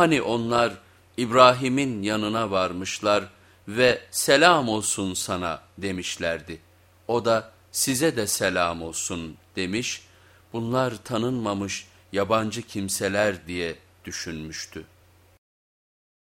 Hani onlar İbrahim'in yanına varmışlar ve selam olsun sana demişlerdi. O da size de selam olsun demiş, bunlar tanınmamış yabancı kimseler diye düşünmüştü.